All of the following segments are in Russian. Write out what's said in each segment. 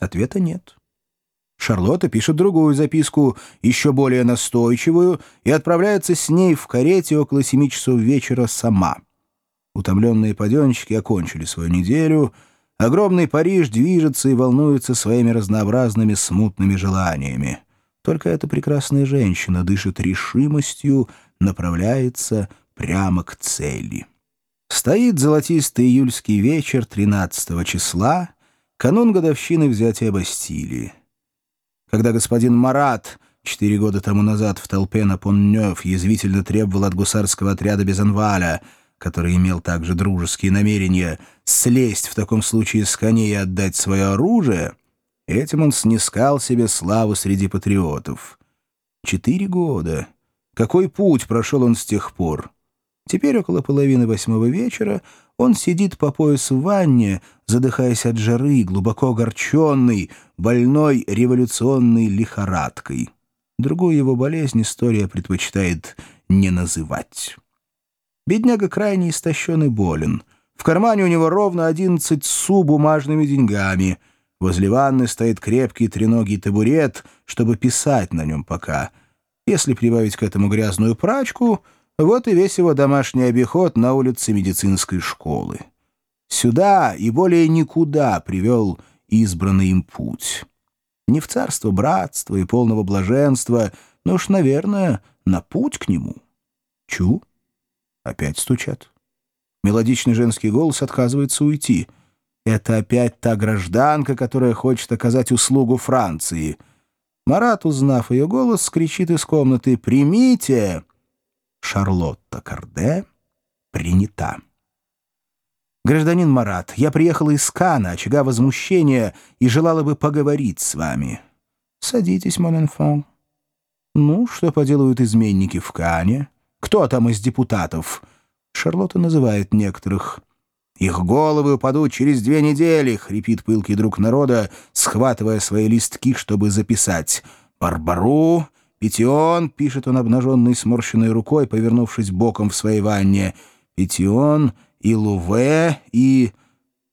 Ответа нет. Шарлотта пишет другую записку, еще более настойчивую, и отправляется с ней в карете около семи часов вечера сама. Утомленные паденщики окончили свою неделю. Огромный Париж движется и волнуется своими разнообразными смутными желаниями. Только эта прекрасная женщина дышит решимостью, направляется прямо к цели. Стоит золотистый июльский вечер 13 числа, канун годовщины взятия Бастилии. Когда господин Марат четыре года тому назад в толпе на Поннёв язвительно требовал от гусарского отряда Безанваля, который имел также дружеские намерения, слезть в таком случае с коней и отдать свое оружие, этим он снискал себе славу среди патриотов. Четыре года. Какой путь прошел он с тех пор? Теперь около половины восьмого вечера он сидит по пояс в ванне, задыхаясь от жары, глубоко огорченный, больной революционной лихорадкой. Другую его болезнь история предпочитает не называть. Бедняга крайне истощен и болен. В кармане у него ровно одиннадцать су бумажными деньгами. Возле ванны стоит крепкий треногий табурет, чтобы писать на нем пока. Если прибавить к этому грязную прачку — вот и весь его домашний обиход на улице медицинской школы. Сюда и более никуда привел избранный им путь. Не в царство братства и полного блаженства, но уж, наверное, на путь к нему. Чу? Опять стучат. Мелодичный женский голос отказывается уйти. Это опять та гражданка, которая хочет оказать услугу Франции. Марат, узнав ее голос, кричит из комнаты «Примите!» Шарлотта Карде принята. «Гражданин Марат, я приехала из Кана, очага возмущения, и желала бы поговорить с вами». «Садитесь, Моненфон». «Ну, что поделают изменники в Кане? Кто там из депутатов?» Шарлотта называет некоторых. «Их головы упадут через две недели», — хрипит пылкий друг народа, схватывая свои листки, чтобы записать. «Барбару, «Петион», — пишет он обнаженной сморщенной рукой, повернувшись боком в своей ванне, «Петион и Луве и...»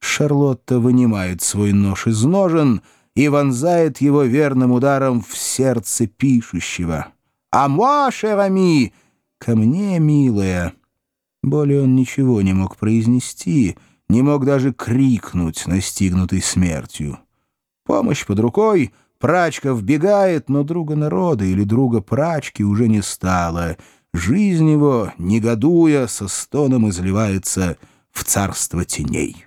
Шарлотта вынимает свой нож из ножен и вонзает его верным ударом в сердце пишущего. «А moi, шерами!» «Ко мне, милая!» Более он ничего не мог произнести, не мог даже крикнуть, настигнутый смертью. Помощь под рукой — Прачка вбегает, но друга народа или друга прачки уже не стало. Жизнь его, негодуя, со стоном изливается в царство теней.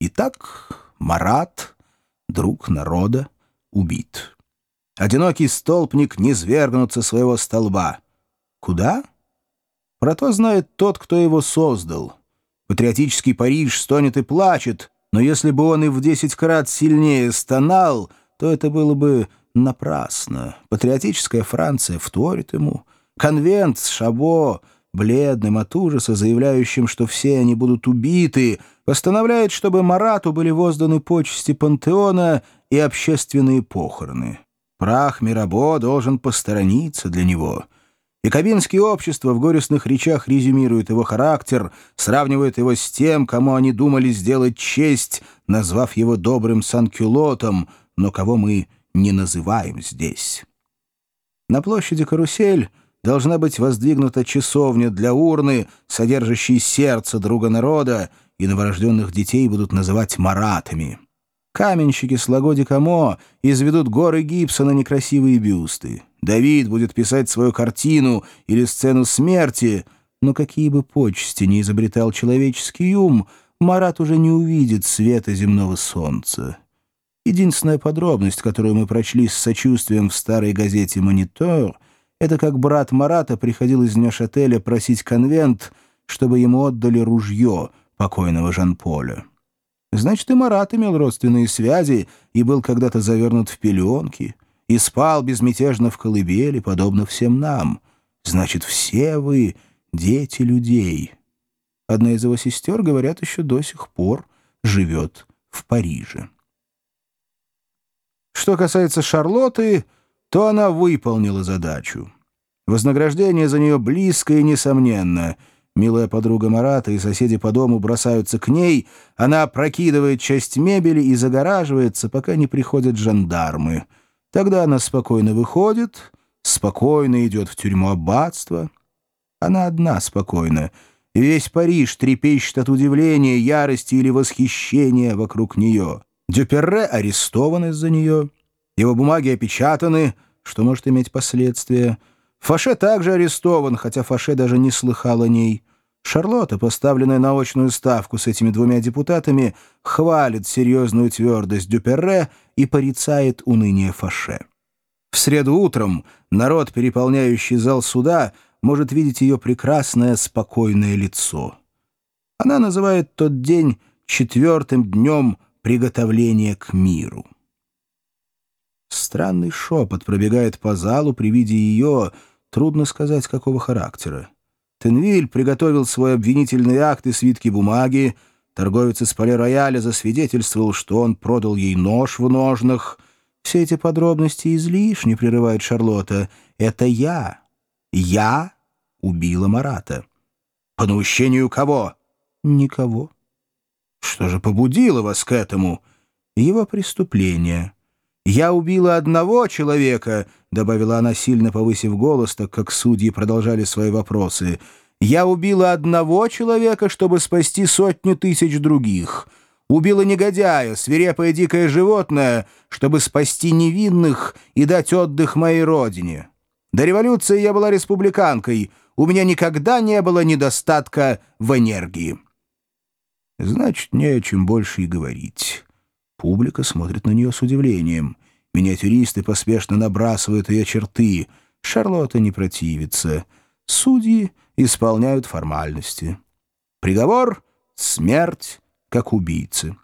Итак, Марат, друг народа, убит. Одинокий столпник не свергнут своего столба. Куда? Про то знает тот, кто его создал. Патриотический Париж стонет и плачет — но если бы он и в десять крат сильнее стонал, то это было бы напрасно. Патриотическая Франция вторит ему. Конвент с Шабо, бледным от ужаса, заявляющим, что все они будут убиты, постановляет, чтобы Марату были возданы почести пантеона и общественные похороны. Прах Мирабо должен посторониться для него — Якобинские общества в горестных речах резюмируют его характер, сравнивают его с тем, кому они думали сделать честь, назвав его добрым санкюлотом, но кого мы не называем здесь. На площади Карусель должна быть воздвигнута часовня для урны, содержащей сердце друга народа, и новорожденных детей будут называть маратами. Каменщики с Лагоди Камо изведут горы гипса на некрасивые бюсты. Давид будет писать свою картину или сцену смерти, но какие бы почести не изобретал человеческий ум, Марат уже не увидит света земного солнца. Единственная подробность, которую мы прочли с сочувствием в старой газете «Монитор», это как брат Марата приходил из Нешателя просить конвент, чтобы ему отдали ружье покойного Жан-Поля. Значит, и Марат имел родственные связи и был когда-то завернут в пеленки, и спал безмятежно в колыбели, подобно всем нам. Значит, все вы — дети людей. Одна из его сестер, говорят, еще до сих пор живет в Париже. Что касается Шарлотты, то она выполнила задачу. Вознаграждение за нее близко и несомненно — Милая подруга Марата и соседи по дому бросаются к ней, она прокидывает часть мебели и загораживается, пока не приходят жандармы. Тогда она спокойно выходит, спокойно идет в тюрьму аббатства. Она одна спокойна, весь Париж трепещет от удивления, ярости или восхищения вокруг нее. Дюперре арестован из-за нее, его бумаги опечатаны, что может иметь последствия. Фаше также арестован, хотя Фаше даже не слыхал о ней. Шарлотта, поставленная на очную ставку с этими двумя депутатами, хвалит серьезную твердость Дюперре и порицает уныние Фаше. В среду утром народ, переполняющий зал суда, может видеть ее прекрасное спокойное лицо. Она называет тот день четвертым днем приготовления к миру. Странный шепот пробегает по залу при виде ее, трудно сказать, какого характера. Тенвиль приготовил свой обвинительный акт и свитки бумаги, торговец из Пале-Рояля засвидетельствовал, что он продал ей нож в ножнах. Все эти подробности излишне, прерывает Шарлотта. Это я. Я убила Марата. По наущению кого? Никого. Что же побудило вас к этому? Его преступление. «Я убила одного человека», — добавила она, сильно повысив голос, так как судьи продолжали свои вопросы. «Я убила одного человека, чтобы спасти сотню тысяч других. Убила негодяя, свирепое дикое животное, чтобы спасти невинных и дать отдых моей родине. До революции я была республиканкой. У меня никогда не было недостатка в энергии». Значит, не о чем больше и говорить. Публика смотрит на нее с удивлением. Миниатюристы поспешно набрасывают ее черты. Шарлотта не противится. Судьи исполняют формальности. Приговор — смерть, как убийцы.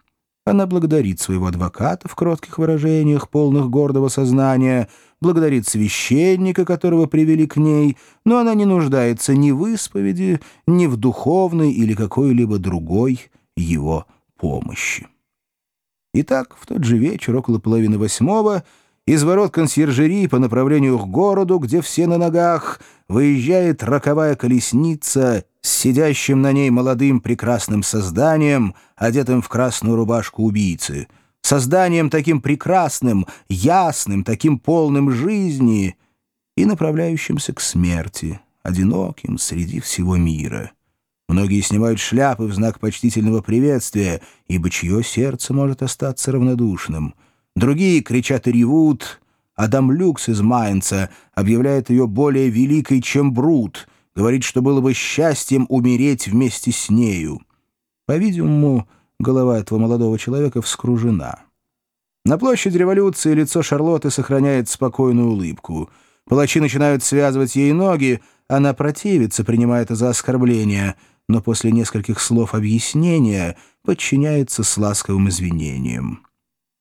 Она благодарит своего адвоката в кротких выражениях, полных гордого сознания, благодарит священника, которого привели к ней, но она не нуждается ни в исповеди, ни в духовной или какой-либо другой его помощи. Итак, в тот же вечер, около половины восьмого, из ворот консьержерии по направлению к городу, где все на ногах, выезжает роковая колесница с сидящим на ней молодым прекрасным созданием, одетым в красную рубашку убийцы. Созданием таким прекрасным, ясным, таким полным жизни и направляющимся к смерти, одиноким среди всего мира. Многие снимают шляпы в знак почтительного приветствия, ибо чье сердце может остаться равнодушным. Другие кричат и ревут. Адам Люкс из Майнца объявляет ее более великой, чем Брут, говорит, что было бы счастьем умереть вместе с нею. По-видимому, голова этого молодого человека вскружена. На площади революции лицо Шарлотты сохраняет спокойную улыбку. Палачи начинают связывать ей ноги, она противится, принимая это за оскорбление — но после нескольких слов объяснения подчиняется с ласковым извинением.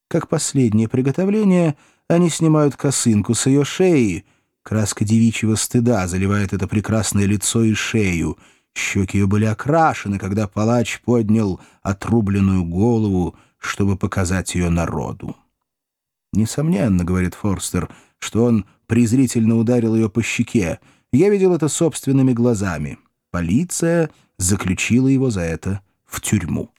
Как последнее приготовление, они снимают косынку с ее шеи. Краска девичьего стыда заливает это прекрасное лицо и шею. Щеки ее были окрашены, когда палач поднял отрубленную голову, чтобы показать ее народу. «Несомненно, — говорит Форстер, — что он презрительно ударил ее по щеке. Я видел это собственными глазами. Полиция заключила его за это в тюрьму.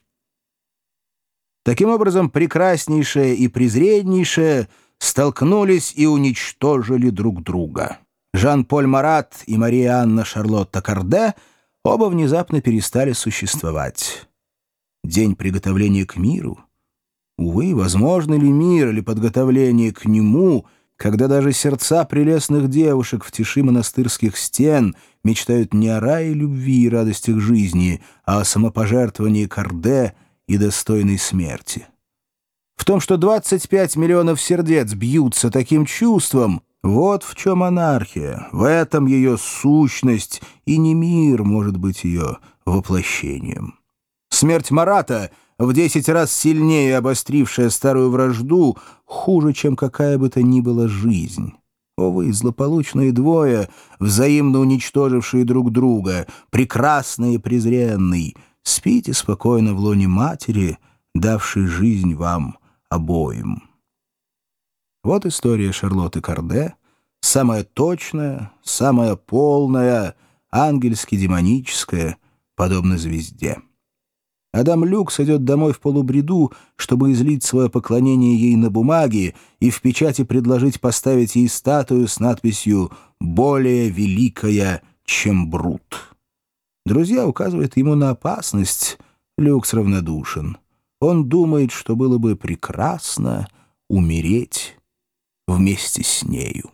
Таким образом, прекраснейшее и презреннейшее столкнулись и уничтожили друг друга. Жан-Поль Марат и Мария Анна Шарлотта Карде оба внезапно перестали существовать. День приготовления к миру. Увы, возможно ли мир или подготовление к нему — когда даже сердца прелестных девушек в тиши монастырских стен мечтают не о рае любви и радостях жизни, а о самопожертвовании Карде и достойной смерти. В том, что 25 миллионов сердец бьются таким чувством, вот в чем анархия, в этом ее сущность, и не мир может быть ее воплощением. Смерть Марата — в десять раз сильнее обострившая старую вражду, хуже, чем какая бы то ни была жизнь. О вы, злополучные двое, взаимно уничтожившие друг друга, прекрасный и презренный, спите спокойно в лоне матери, давшей жизнь вам обоим. Вот история Шарлотты Карде, самая точная, самая полная, ангельски-демоническая — подобно звезде. Адам Люкс идет домой в полубреду, чтобы излить свое поклонение ей на бумаге и в печати предложить поставить ей статую с надписью «Более великая, чем Брут». Друзья указывают ему на опасность. Люкс равнодушен. Он думает, что было бы прекрасно умереть вместе с нею.